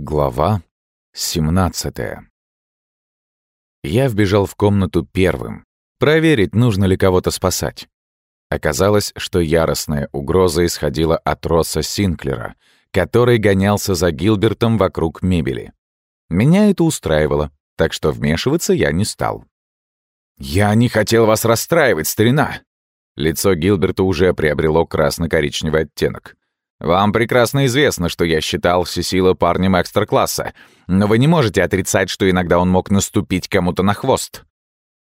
Глава 17 Я вбежал в комнату первым. Проверить, нужно ли кого-то спасать. Оказалось, что яростная угроза исходила от Росса Синклера, который гонялся за Гилбертом вокруг мебели. Меня это устраивало, так что вмешиваться я не стал. «Я не хотел вас расстраивать, старина!» Лицо Гилберта уже приобрело красно-коричневый оттенок. «Вам прекрасно известно, что я считал Сесила парнем экстра-класса, но вы не можете отрицать, что иногда он мог наступить кому-то на хвост».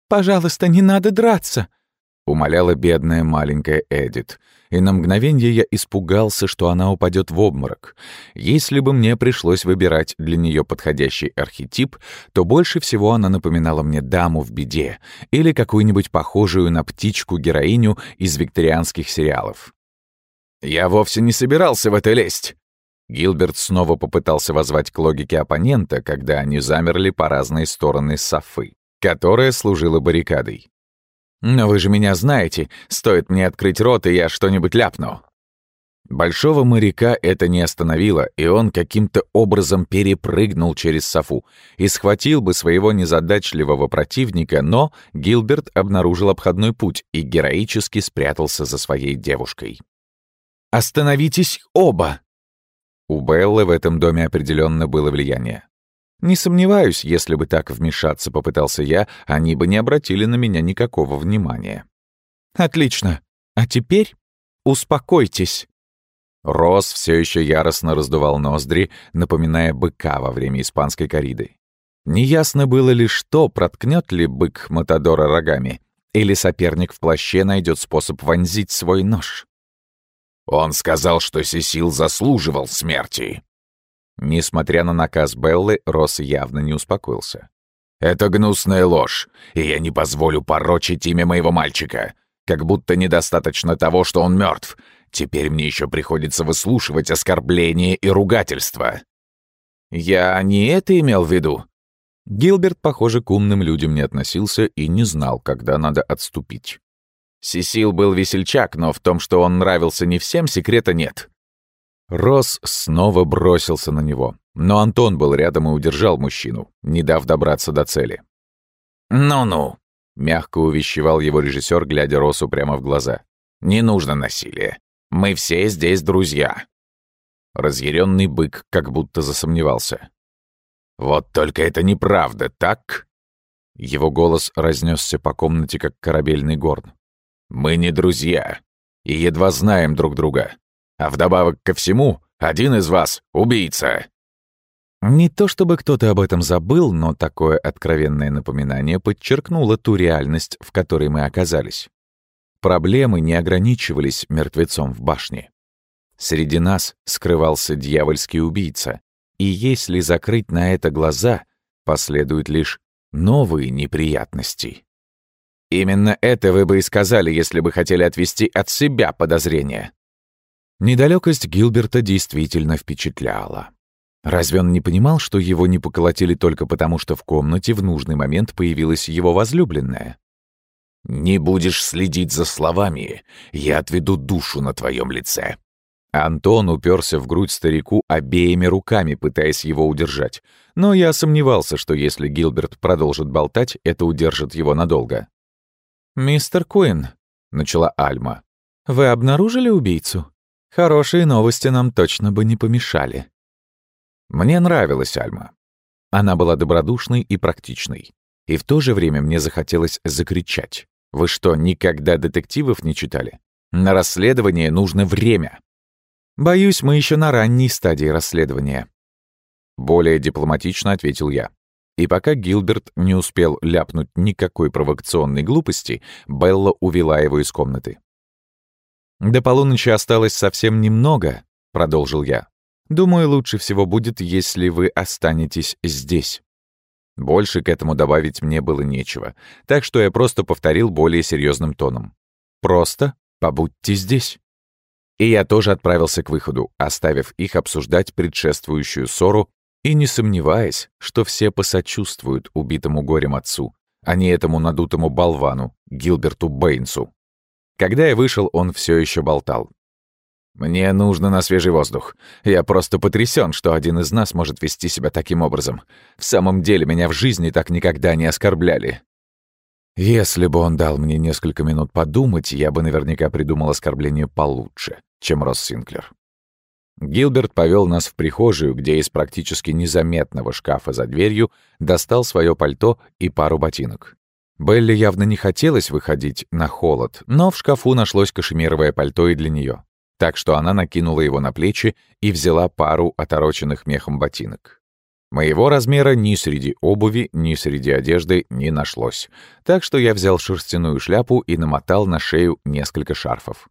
«Пожалуйста, не надо драться!» — умоляла бедная маленькая Эдит. И на мгновение я испугался, что она упадет в обморок. Если бы мне пришлось выбирать для нее подходящий архетип, то больше всего она напоминала мне даму в беде или какую-нибудь похожую на птичку-героиню из викторианских сериалов. «Я вовсе не собирался в это лезть!» Гилберт снова попытался возвать к логике оппонента, когда они замерли по разные стороны Софы, которая служила баррикадой. Но вы же меня знаете, стоит мне открыть рот, и я что-нибудь ляпну». Большого моряка это не остановило, и он каким-то образом перепрыгнул через Софу и схватил бы своего незадачливого противника, но Гилберт обнаружил обходной путь и героически спрятался за своей девушкой. «Остановитесь оба!» У Беллы в этом доме определенно было влияние. Не сомневаюсь, если бы так вмешаться попытался я, они бы не обратили на меня никакого внимания. «Отлично. А теперь успокойтесь». Рос все еще яростно раздувал ноздри, напоминая быка во время испанской кориды. Неясно было ли, что проткнет ли бык Матадора рогами, или соперник в плаще найдет способ вонзить свой нож. «Он сказал, что Сесил заслуживал смерти», Несмотря на наказ Беллы, Росс явно не успокоился. «Это гнусная ложь, и я не позволю порочить имя моего мальчика. Как будто недостаточно того, что он мертв. Теперь мне еще приходится выслушивать оскорбления и ругательства». «Я не это имел в виду». Гилберт, похоже, к умным людям не относился и не знал, когда надо отступить. Сесил был весельчак, но в том, что он нравился не всем, секрета нет. Рос снова бросился на него, но Антон был рядом и удержал мужчину, не дав добраться до цели. «Ну-ну», — мягко увещевал его режиссер, глядя Росу прямо в глаза. «Не нужно насилия. Мы все здесь друзья». Разъяренный бык как будто засомневался. «Вот только это неправда, так?» Его голос разнесся по комнате, как корабельный горн. «Мы не друзья и едва знаем друг друга. А вдобавок ко всему, один из вас — убийца». Не то чтобы кто-то об этом забыл, но такое откровенное напоминание подчеркнуло ту реальность, в которой мы оказались. Проблемы не ограничивались мертвецом в башне. Среди нас скрывался дьявольский убийца, и если закрыть на это глаза, последуют лишь новые неприятности. Именно это вы бы и сказали, если бы хотели отвести от себя подозрения. Недалекость Гилберта действительно впечатляла. Разве он не понимал, что его не поколотили только потому, что в комнате в нужный момент появилась его возлюбленная? «Не будешь следить за словами, я отведу душу на твоем лице». Антон уперся в грудь старику обеими руками, пытаясь его удержать. Но я сомневался, что если Гилберт продолжит болтать, это удержит его надолго. «Мистер Куин», — начала Альма, — «вы обнаружили убийцу?» Хорошие новости нам точно бы не помешали. Мне нравилась Альма. Она была добродушной и практичной. И в то же время мне захотелось закричать. Вы что, никогда детективов не читали? На расследование нужно время. Боюсь, мы еще на ранней стадии расследования. Более дипломатично ответил я. И пока Гилберт не успел ляпнуть никакой провокационной глупости, Белла увела его из комнаты. «До полуночи осталось совсем немного», — продолжил я. «Думаю, лучше всего будет, если вы останетесь здесь». Больше к этому добавить мне было нечего, так что я просто повторил более серьезным тоном. «Просто побудьте здесь». И я тоже отправился к выходу, оставив их обсуждать предшествующую ссору и не сомневаясь, что все посочувствуют убитому горем отцу, а не этому надутому болвану, Гилберту Бэйнсу. Когда я вышел, он все еще болтал. Мне нужно на свежий воздух. Я просто потрясен, что один из нас может вести себя таким образом. В самом деле, меня в жизни так никогда не оскорбляли. Если бы он дал мне несколько минут подумать, я бы наверняка придумал оскорбление получше, чем Росс Синклер. Гилберт повел нас в прихожую, где из практически незаметного шкафа за дверью достал свое пальто и пару ботинок. Белли явно не хотелось выходить на холод, но в шкафу нашлось кашемировое пальто и для нее так что она накинула его на плечи и взяла пару отороченных мехом ботинок. Моего размера ни среди обуви, ни среди одежды не нашлось, так что я взял шерстяную шляпу и намотал на шею несколько шарфов.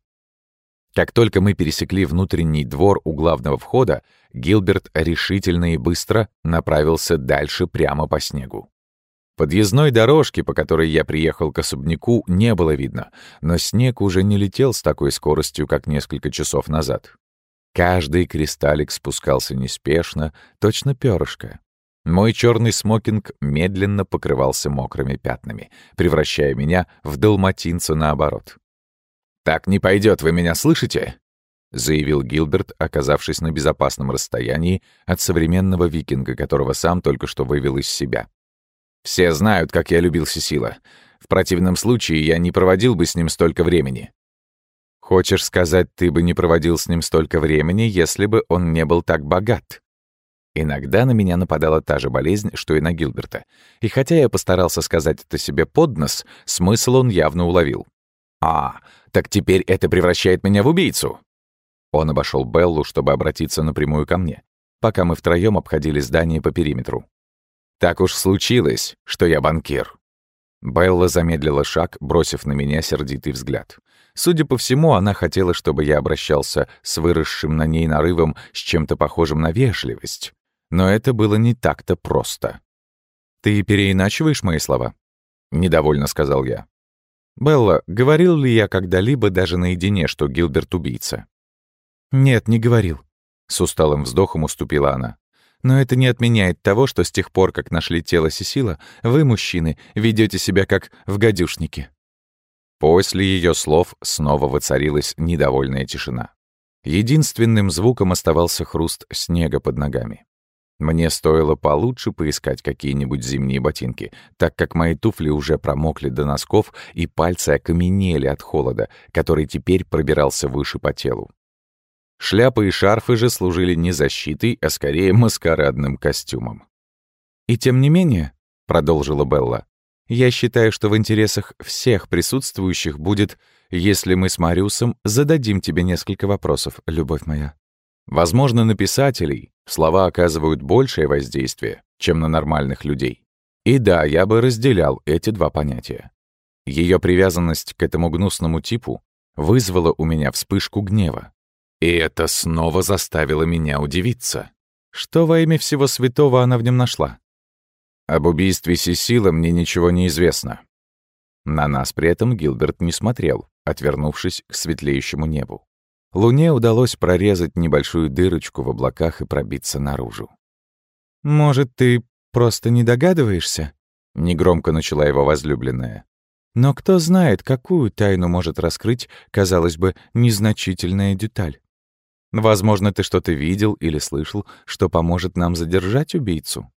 Как только мы пересекли внутренний двор у главного входа, Гилберт решительно и быстро направился дальше прямо по снегу. Подъездной дорожки, по которой я приехал к особняку, не было видно, но снег уже не летел с такой скоростью, как несколько часов назад. Каждый кристаллик спускался неспешно, точно перышко. Мой черный смокинг медленно покрывался мокрыми пятнами, превращая меня в далматинца наоборот. «Так не пойдет, вы меня слышите?» — заявил Гилберт, оказавшись на безопасном расстоянии от современного викинга, которого сам только что вывел из себя. Все знают, как я любил Сесила. В противном случае я не проводил бы с ним столько времени. Хочешь сказать, ты бы не проводил с ним столько времени, если бы он не был так богат? Иногда на меня нападала та же болезнь, что и на Гилберта. И хотя я постарался сказать это себе под нос, смысл он явно уловил. «А, так теперь это превращает меня в убийцу!» Он обошел Беллу, чтобы обратиться напрямую ко мне, пока мы втроем обходили здание по периметру. Так уж случилось, что я банкир». Белла замедлила шаг, бросив на меня сердитый взгляд. Судя по всему, она хотела, чтобы я обращался с выросшим на ней нарывом с чем-то похожим на вежливость. Но это было не так-то просто. «Ты переиначиваешь мои слова?» — недовольно сказал я. «Белла, говорил ли я когда-либо даже наедине, что Гилберт — убийца?» «Нет, не говорил», — с усталым вздохом уступила она. Но это не отменяет того, что с тех пор, как нашли тело Сесила, вы, мужчины, ведете себя как в гадюшнике». После ее слов снова воцарилась недовольная тишина. Единственным звуком оставался хруст снега под ногами. Мне стоило получше поискать какие-нибудь зимние ботинки, так как мои туфли уже промокли до носков и пальцы окаменели от холода, который теперь пробирался выше по телу. Шляпы и шарфы же служили не защитой, а скорее маскарадным костюмом. «И тем не менее», — продолжила Белла, «я считаю, что в интересах всех присутствующих будет, если мы с Мариусом зададим тебе несколько вопросов, любовь моя». Возможно, на писателей слова оказывают большее воздействие, чем на нормальных людей. И да, я бы разделял эти два понятия. Ее привязанность к этому гнусному типу вызвала у меня вспышку гнева. И это снова заставило меня удивиться. Что во имя всего святого она в нем нашла? Об убийстве Сесила мне ничего не известно. На нас при этом Гилберт не смотрел, отвернувшись к светлеющему небу. Луне удалось прорезать небольшую дырочку в облаках и пробиться наружу. «Может, ты просто не догадываешься?» — негромко начала его возлюбленная. «Но кто знает, какую тайну может раскрыть, казалось бы, незначительная деталь? Возможно, ты что-то видел или слышал, что поможет нам задержать убийцу».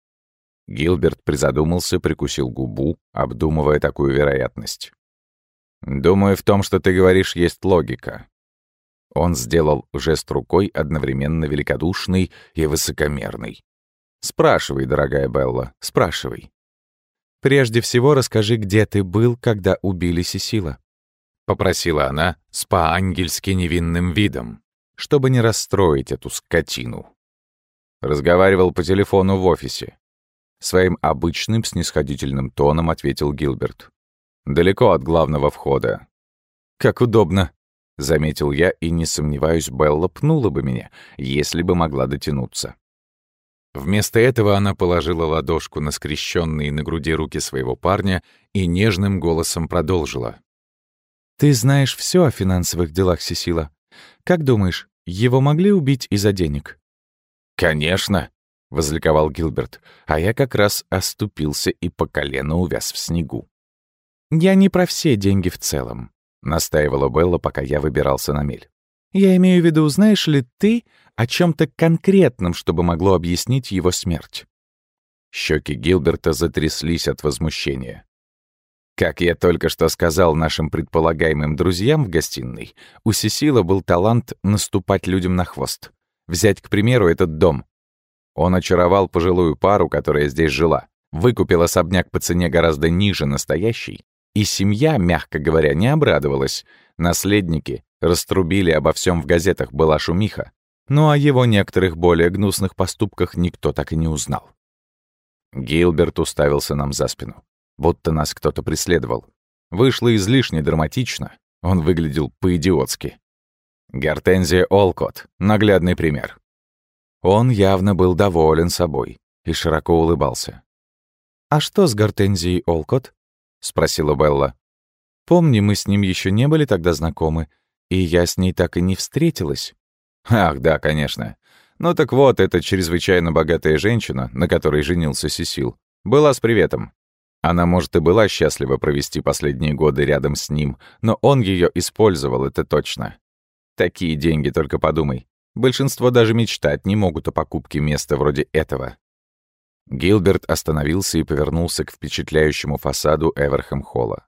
Гилберт призадумался, прикусил губу, обдумывая такую вероятность. «Думаю, в том, что ты говоришь, есть логика». Он сделал жест рукой одновременно великодушный и высокомерный. «Спрашивай, дорогая Белла, спрашивай». «Прежде всего расскажи, где ты был, когда убили Сесила», — попросила она с по-ангельски невинным видом чтобы не расстроить эту скотину. Разговаривал по телефону в офисе. Своим обычным снисходительным тоном ответил Гилберт. «Далеко от главного входа». «Как удобно», — заметил я, и, не сомневаюсь, Белла пнула бы меня, если бы могла дотянуться. Вместо этого она положила ладошку на скрещенные на груди руки своего парня и нежным голосом продолжила. «Ты знаешь все о финансовых делах Сесила. Как думаешь, его могли убить из-за денег?» «Конечно», — возликовал Гилберт, а я как раз оступился и по колено увяз в снегу. «Я не про все деньги в целом», — настаивала Белла, пока я выбирался на мель. Я имею в виду, знаешь ли ты о чем то конкретном, чтобы могло объяснить его смерть?» Щеки Гилберта затряслись от возмущения. Как я только что сказал нашим предполагаемым друзьям в гостиной, у Сесила был талант наступать людям на хвост. Взять, к примеру, этот дом. Он очаровал пожилую пару, которая здесь жила, выкупил особняк по цене гораздо ниже настоящей, и семья, мягко говоря, не обрадовалась. Наследники раструбили обо всем в газетах, была шумиха. Но о его некоторых более гнусных поступках никто так и не узнал. Гилберт уставился нам за спину будто нас кто-то преследовал. Вышло излишне драматично, он выглядел по-идиотски. Гортензия Олкот — наглядный пример. Он явно был доволен собой и широко улыбался. «А что с Гортензией Олкот?» — спросила Белла. «Помни, мы с ним еще не были тогда знакомы, и я с ней так и не встретилась». «Ах, да, конечно. Ну так вот, эта чрезвычайно богатая женщина, на которой женился Сесил, была с приветом. Она, может, и была счастлива провести последние годы рядом с ним, но он ее использовал, это точно. Такие деньги, только подумай. Большинство даже мечтать не могут о покупке места вроде этого. Гилберт остановился и повернулся к впечатляющему фасаду Эверхэм-холла.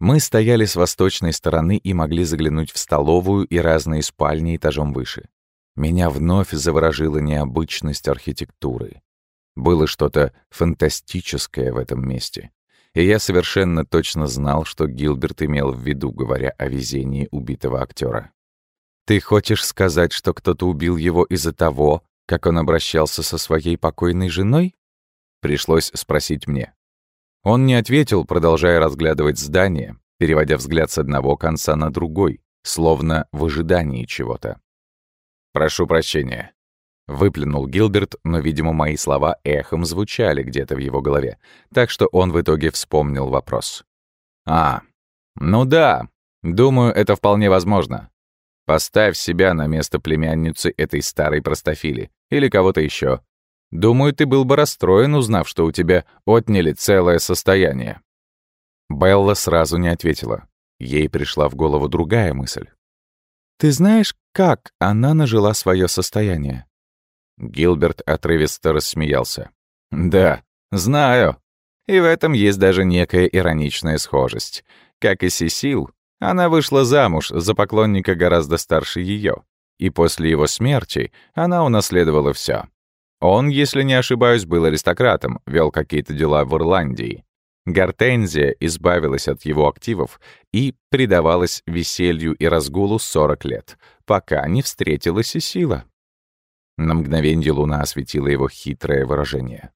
Мы стояли с восточной стороны и могли заглянуть в столовую и разные спальни этажом выше. Меня вновь заворожило необычность архитектуры. Было что-то фантастическое в этом месте. И я совершенно точно знал, что Гилберт имел в виду, говоря о везении убитого актера. «Ты хочешь сказать, что кто-то убил его из-за того, как он обращался со своей покойной женой?» Пришлось спросить мне. Он не ответил, продолжая разглядывать здание, переводя взгляд с одного конца на другой, словно в ожидании чего-то. «Прошу прощения. Выплюнул Гилберт, но, видимо, мои слова эхом звучали где-то в его голове, так что он в итоге вспомнил вопрос. «А, ну да, думаю, это вполне возможно. Поставь себя на место племянницы этой старой простофили или кого-то еще. Думаю, ты был бы расстроен, узнав, что у тебя отняли целое состояние». Белла сразу не ответила. Ей пришла в голову другая мысль. «Ты знаешь, как она нажила свое состояние?» Гилберт отрывисто рассмеялся. «Да, знаю. И в этом есть даже некая ироничная схожесть. Как и Сесил, она вышла замуж за поклонника гораздо старше ее, и после его смерти она унаследовала все. Он, если не ошибаюсь, был аристократом, вел какие-то дела в Ирландии. Гортензия избавилась от его активов и предавалась веселью и разгулу 40 лет, пока не встретила Сесила. На мгновенье луна осветила его хитрое выражение.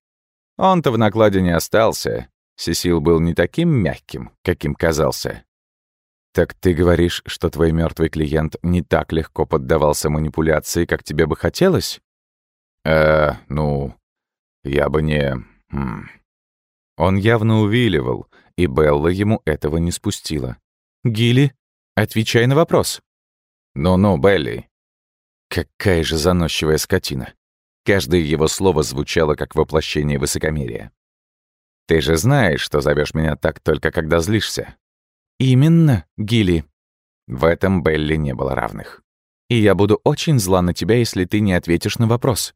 Он-то в накладе не остался. Сесил был не таким мягким, каким казался. «Так ты говоришь, что твой мертвый клиент не так легко поддавался манипуляции, как тебе бы хотелось?» «Э, ну, я бы не...» хм. Он явно увиливал, и Белла ему этого не спустила. «Гилли, отвечай на вопрос». «Ну-ну, Белли, Какая же заносчивая скотина. Каждое его слово звучало как воплощение высокомерия. «Ты же знаешь, что зовешь меня так только когда злишься». «Именно, Гилли». В этом Белли не было равных. «И я буду очень зла на тебя, если ты не ответишь на вопрос».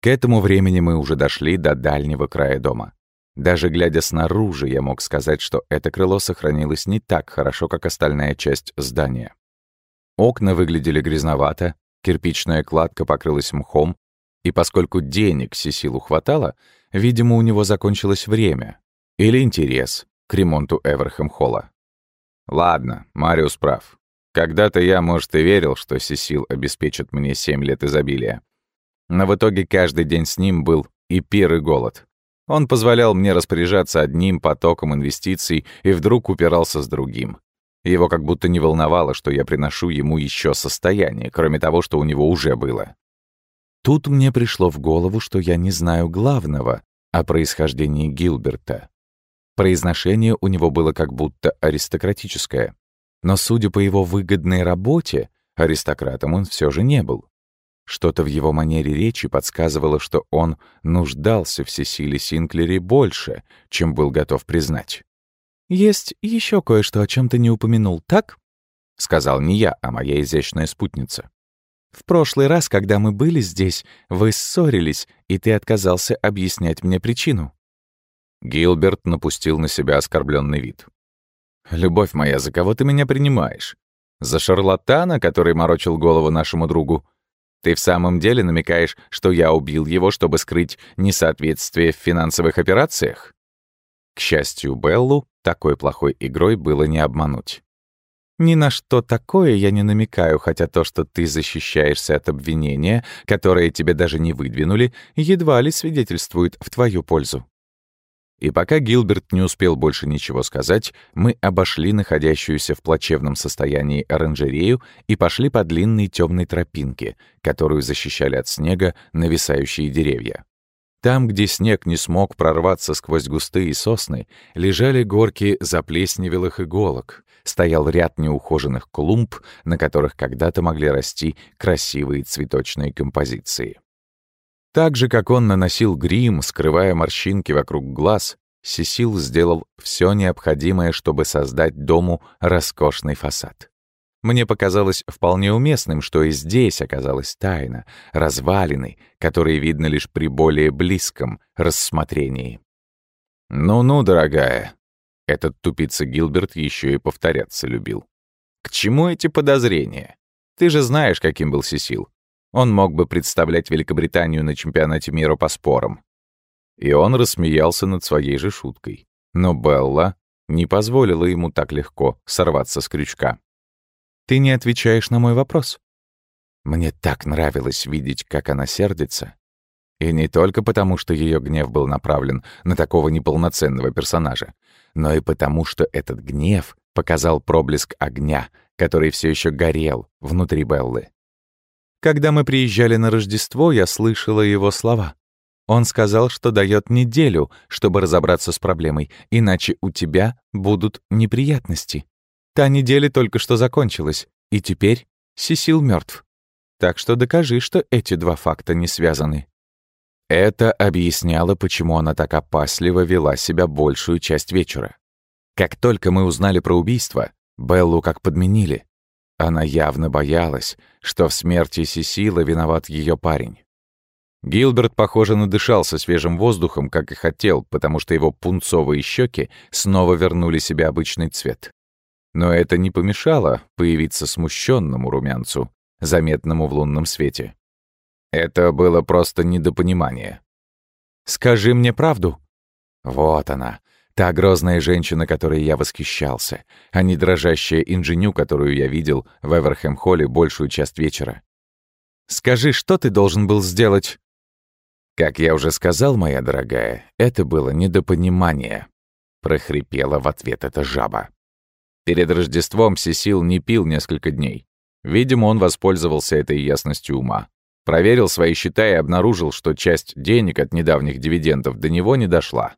К этому времени мы уже дошли до дальнего края дома. Даже глядя снаружи, я мог сказать, что это крыло сохранилось не так хорошо, как остальная часть здания. Окна выглядели грязновато, Кирпичная кладка покрылась мхом, и поскольку денег Сесилу хватало, видимо, у него закончилось время или интерес к ремонту Эверхэм-холла. Ладно, Мариус прав. Когда-то я, может, и верил, что Сесил обеспечит мне семь лет изобилия. Но в итоге каждый день с ним был и пир, и голод. Он позволял мне распоряжаться одним потоком инвестиций и вдруг упирался с другим. Его как будто не волновало, что я приношу ему еще состояние, кроме того, что у него уже было. Тут мне пришло в голову, что я не знаю главного о происхождении Гилберта. Произношение у него было как будто аристократическое. Но, судя по его выгодной работе, аристократом он все же не был. Что-то в его манере речи подсказывало, что он нуждался в Сесиле Синклере больше, чем был готов признать. «Есть еще кое-что, о чем ты не упомянул, так?» сказал не я, а моя изящная спутница. «В прошлый раз, когда мы были здесь, вы ссорились, и ты отказался объяснять мне причину». Гилберт напустил на себя оскорбленный вид. «Любовь моя, за кого ты меня принимаешь? За шарлатана, который морочил голову нашему другу? Ты в самом деле намекаешь, что я убил его, чтобы скрыть несоответствие в финансовых операциях?» К счастью, Беллу такой плохой игрой было не обмануть. Ни на что такое я не намекаю, хотя то, что ты защищаешься от обвинения, которое тебе даже не выдвинули, едва ли свидетельствует в твою пользу. И пока Гилберт не успел больше ничего сказать, мы обошли находящуюся в плачевном состоянии оранжерею и пошли по длинной темной тропинке, которую защищали от снега нависающие деревья. Там, где снег не смог прорваться сквозь густые сосны, лежали горки заплесневелых иголок, стоял ряд неухоженных клумб, на которых когда-то могли расти красивые цветочные композиции. Так же, как он наносил грим, скрывая морщинки вокруг глаз, Сесил сделал все необходимое, чтобы создать дому роскошный фасад. Мне показалось вполне уместным, что и здесь оказалась тайна, развалины, которые видно лишь при более близком рассмотрении. «Ну-ну, дорогая», — этот тупица Гилберт еще и повторяться любил. «К чему эти подозрения? Ты же знаешь, каким был Сесил. Он мог бы представлять Великобританию на чемпионате мира по спорам». И он рассмеялся над своей же шуткой. Но Белла не позволила ему так легко сорваться с крючка. Ты не отвечаешь на мой вопрос. Мне так нравилось видеть, как она сердится. И не только потому, что ее гнев был направлен на такого неполноценного персонажа, но и потому, что этот гнев показал проблеск огня, который все еще горел внутри Беллы. Когда мы приезжали на Рождество, я слышала его слова. Он сказал, что дает неделю, чтобы разобраться с проблемой, иначе у тебя будут неприятности. Та неделя только что закончилась, и теперь Сесил мертв. Так что докажи, что эти два факта не связаны. Это объясняло, почему она так опасливо вела себя большую часть вечера. Как только мы узнали про убийство, Беллу как подменили. Она явно боялась, что в смерти Сесила виноват ее парень. Гилберт, похоже, надышался свежим воздухом, как и хотел, потому что его пунцовые щеки снова вернули себе обычный цвет. Но это не помешало появиться смущенному румянцу, заметному в лунном свете. Это было просто недопонимание. «Скажи мне правду». Вот она, та грозная женщина, которой я восхищался, а не дрожащая инженю, которую я видел в Эверхэм-холле большую часть вечера. «Скажи, что ты должен был сделать?» «Как я уже сказал, моя дорогая, это было недопонимание», — прохрипела в ответ эта жаба. Перед Рождеством Сесил не пил несколько дней. Видимо, он воспользовался этой ясностью ума. Проверил свои счета и обнаружил, что часть денег от недавних дивидендов до него не дошла.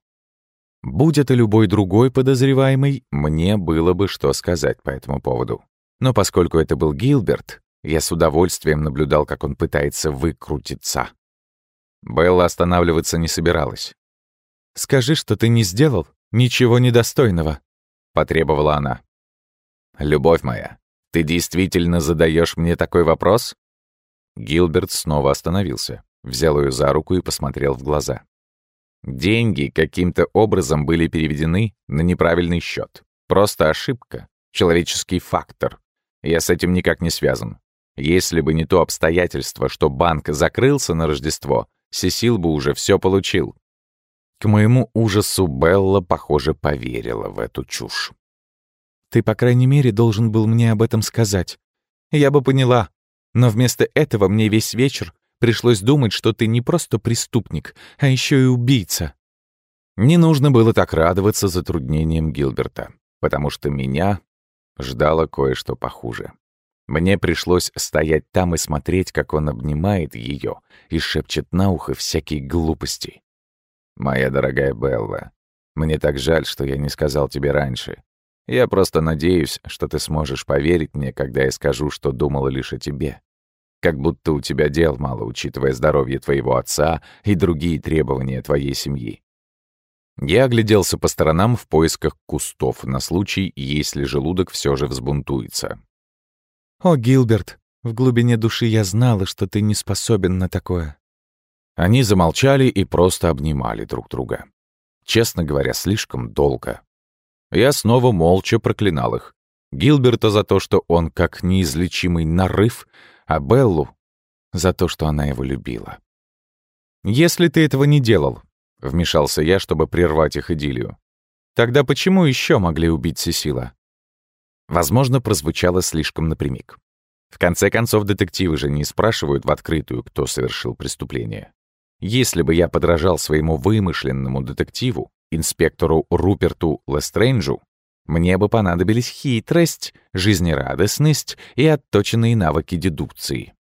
Будь это любой другой подозреваемый, мне было бы что сказать по этому поводу. Но поскольку это был Гилберт, я с удовольствием наблюдал, как он пытается выкрутиться. Белла останавливаться не собиралась. «Скажи, что ты не сделал ничего недостойного», — потребовала она. «Любовь моя, ты действительно задаешь мне такой вопрос?» Гилберт снова остановился, взял ее за руку и посмотрел в глаза. Деньги каким-то образом были переведены на неправильный счет. Просто ошибка, человеческий фактор. Я с этим никак не связан. Если бы не то обстоятельство, что банк закрылся на Рождество, Сесил бы уже все получил. К моему ужасу Белла, похоже, поверила в эту чушь. Ты, по крайней мере, должен был мне об этом сказать. Я бы поняла. Но вместо этого мне весь вечер пришлось думать, что ты не просто преступник, а еще и убийца. Не нужно было так радоваться затруднением Гилберта, потому что меня ждало кое-что похуже. Мне пришлось стоять там и смотреть, как он обнимает ее и шепчет на ухо всякие глупости. «Моя дорогая Белла, мне так жаль, что я не сказал тебе раньше. Я просто надеюсь, что ты сможешь поверить мне, когда я скажу, что думала лишь о тебе. Как будто у тебя дел мало, учитывая здоровье твоего отца и другие требования твоей семьи. Я огляделся по сторонам в поисках кустов на случай, если желудок все же взбунтуется. «О, Гилберт, в глубине души я знала, что ты не способен на такое». Они замолчали и просто обнимали друг друга. Честно говоря, слишком долго. Я снова молча проклинал их. Гилберта за то, что он как неизлечимый нарыв, а Беллу за то, что она его любила. «Если ты этого не делал», — вмешался я, чтобы прервать их идиллию, «тогда почему еще могли убить Сесила?» Возможно, прозвучало слишком напрямик. В конце концов, детективы же не спрашивают в открытую, кто совершил преступление. Если бы я подражал своему вымышленному детективу, инспектору Руперту Лестрейнджу, мне бы понадобились хитрость, жизнерадостность и отточенные навыки дедукции.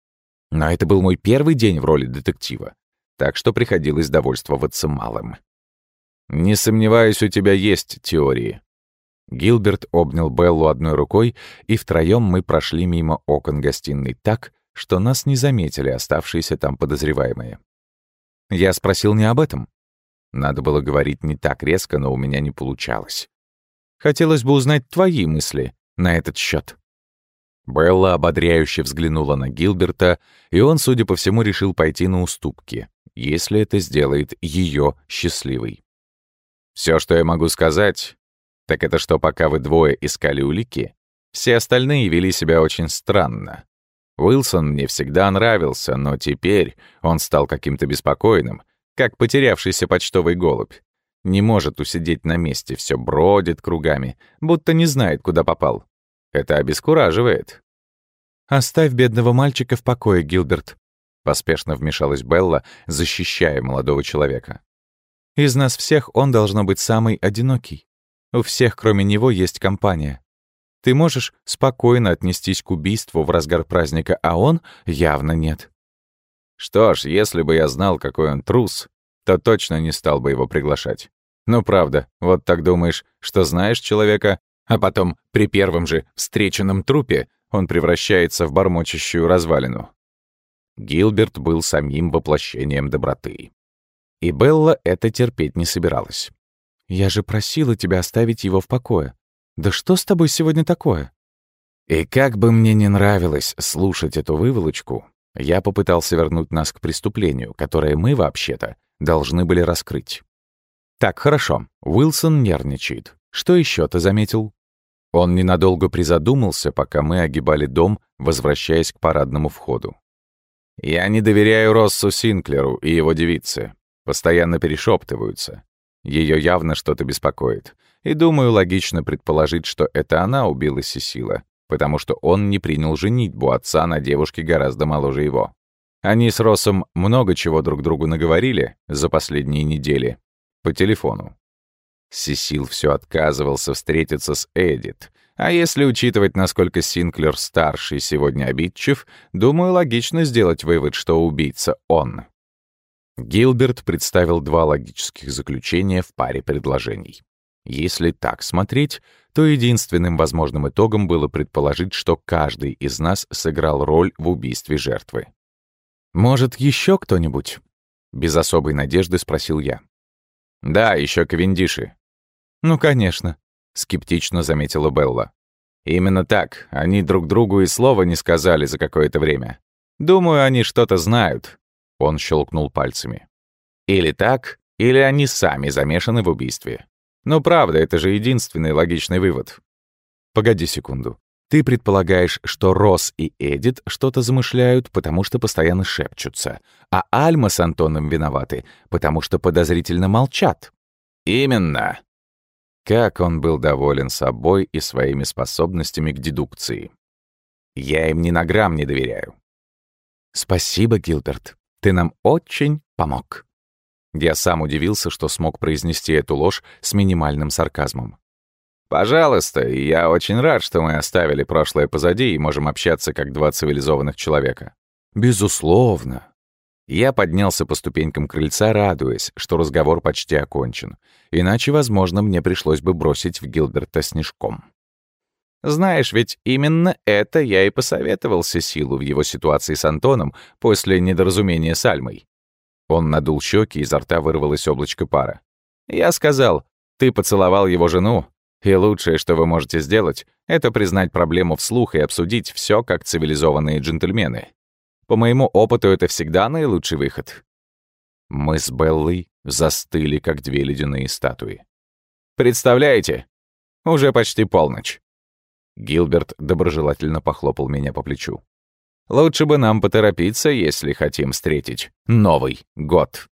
Но это был мой первый день в роли детектива, так что приходилось довольствоваться малым. «Не сомневаюсь, у тебя есть теории». Гилберт обнял Беллу одной рукой, и втроем мы прошли мимо окон гостиной так, что нас не заметили оставшиеся там подозреваемые. Я спросил не об этом. Надо было говорить не так резко, но у меня не получалось. Хотелось бы узнать твои мысли на этот счет. Белла ободряюще взглянула на Гилберта, и он, судя по всему, решил пойти на уступки, если это сделает ее счастливой. Все, что я могу сказать, так это что пока вы двое искали улики, все остальные вели себя очень странно. Уилсон мне всегда нравился, но теперь он стал каким-то беспокойным, как потерявшийся почтовый голубь. Не может усидеть на месте, все бродит кругами, будто не знает, куда попал. Это обескураживает. «Оставь бедного мальчика в покое, Гилберт», — поспешно вмешалась Белла, защищая молодого человека. «Из нас всех он должно быть самый одинокий. У всех, кроме него, есть компания. Ты можешь спокойно отнестись к убийству в разгар праздника, а он явно нет». Что ж, если бы я знал, какой он трус, то точно не стал бы его приглашать. Ну правда, вот так думаешь, что знаешь человека, а потом при первом же встреченном трупе он превращается в бормочащую развалину. Гилберт был самим воплощением доброты. И Белла это терпеть не собиралась. «Я же просила тебя оставить его в покое. Да что с тобой сегодня такое?» И как бы мне не нравилось слушать эту выволочку, я попытался вернуть нас к преступлению, которое мы, вообще-то, должны были раскрыть. Так, хорошо. Уилсон нервничает. Что еще ты заметил? Он ненадолго призадумался, пока мы огибали дом, возвращаясь к парадному входу. Я не доверяю Россу Синклеру и его девице. Постоянно перешептываются. Ее явно что-то беспокоит. И думаю, логично предположить, что это она убила Сесила, потому что он не принял женитьбу отца на девушке гораздо моложе его. Они с Россом много чего друг другу наговорили за последние недели. По телефону. Сесил все отказывался встретиться с Эдит. А если учитывать, насколько Синклер старший сегодня обидчив, думаю, логично сделать вывод, что убийца он. Гилберт представил два логических заключения в паре предложений. Если так смотреть, то единственным возможным итогом было предположить, что каждый из нас сыграл роль в убийстве жертвы. «Может, еще кто-нибудь?» — без особой надежды спросил я. «Да, еще Кавендиши». «Ну, конечно», — скептично заметила Белла. «Именно так. Они друг другу и слова не сказали за какое-то время. Думаю, они что-то знают». Он щелкнул пальцами. «Или так, или они сами замешаны в убийстве. Ну, правда, это же единственный логичный вывод». «Погоди секунду. Ты предполагаешь, что Росс и Эдит что-то замышляют, потому что постоянно шепчутся, а Альма с Антоном виноваты, потому что подозрительно молчат. Именно. Как он был доволен собой и своими способностями к дедукции. Я им ни на грамм не доверяю. Спасибо, Гилберт. Ты нам очень помог. Я сам удивился, что смог произнести эту ложь с минимальным сарказмом. «Пожалуйста, я очень рад, что мы оставили прошлое позади и можем общаться как два цивилизованных человека». «Безусловно». Я поднялся по ступенькам крыльца, радуясь, что разговор почти окончен. Иначе, возможно, мне пришлось бы бросить в Гилберта снежком. Знаешь, ведь именно это я и посоветовал Сесилу в его ситуации с Антоном после недоразумения с Альмой. Он надул щеки, изо рта вырвалось облачко пара. Я сказал, ты поцеловал его жену, И лучшее, что вы можете сделать, это признать проблему вслух и обсудить все как цивилизованные джентльмены. По моему опыту, это всегда наилучший выход. Мы с Беллой застыли, как две ледяные статуи. «Представляете? Уже почти полночь». Гилберт доброжелательно похлопал меня по плечу. «Лучше бы нам поторопиться, если хотим встретить Новый год».